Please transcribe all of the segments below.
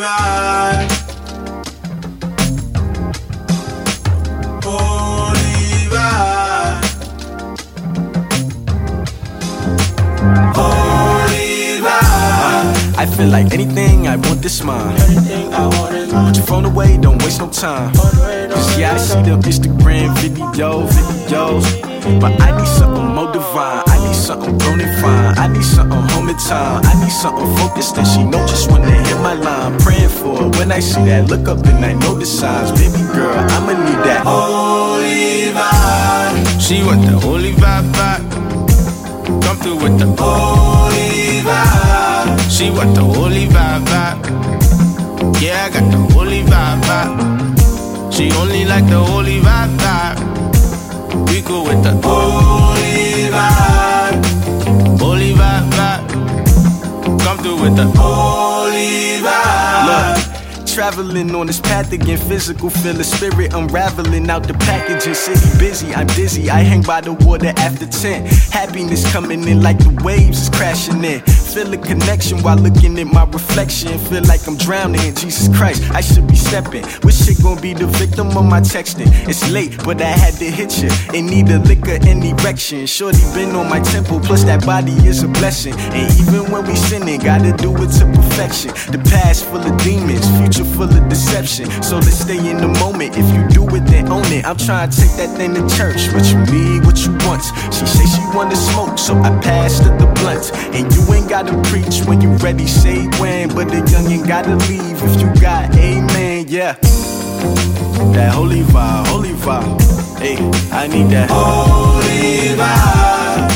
I feel like anything I want this mine. Anything I want is mine. Put your phone away, don't waste no time. Cause yeah, I see the Instagram videos, videos. But I need something more divine. Something grown and fine. I need something home in time. I need something focused and she know just when they hit my line. Praying for her. When I see that, look up and I know the signs. Baby girl, I'ma need that. Holy vibe. She want the holy vibe vibe. Come through with the Holy vibe. She want the holy vibe vibe. Yeah, I got the holy vibe vibe. She only like the holy vibe vibe. Through with the. Look, traveling on this path again, physical feel the spirit unraveling out the packaging. City busy, I'm dizzy. I hang by the water after 10. Happiness coming in like the waves is crashing in. Feel a connection while looking at my reflection. Feel like I'm drowning in Jesus Christ. I should be stepping. Wish it gon' be the victim of my texting. It's late, but I had to hit you. In need of liquor and erection. Shorty been on my temple, plus that body is a blessing. And even when we sinning, gotta do it to perfection. The past full of demons, future full of deception. So let's stay in the moment. If you do it, then own it. I'm trying to take that thing to church. What you need, what you want. She say she wanna smoke, so I passed her the blunt. And you ain't gotta preach when you ready, say when. But the youngin' gotta leave if you got amen, yeah. That holy vibe, holy vibe. Hey, I need that. Holy vibe.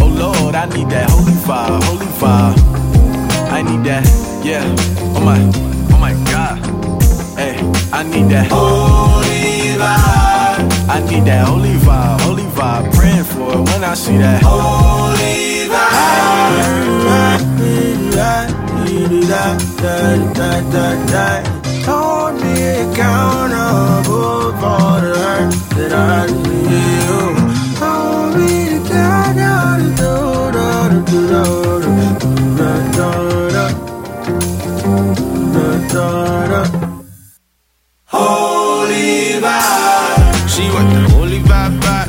Oh Lord, I need that holy vibe, holy vibe. I need that, yeah. Oh my, my God. Hey, I need that. Holy vibe. I need that holy vibe, holy vibe. Praying for it when I see that. Holy vibe. Hold daughter. Holy vibe. She want the holy vibe back.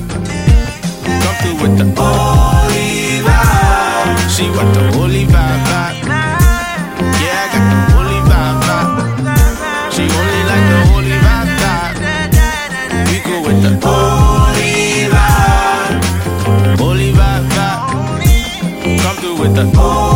Come through with the holy vibe. She want the holy vibe back. Yeah, I got the holy vibe back. She only like the holy vibe back. We go with the holy vibe. Holy vibe back. Come through with the holy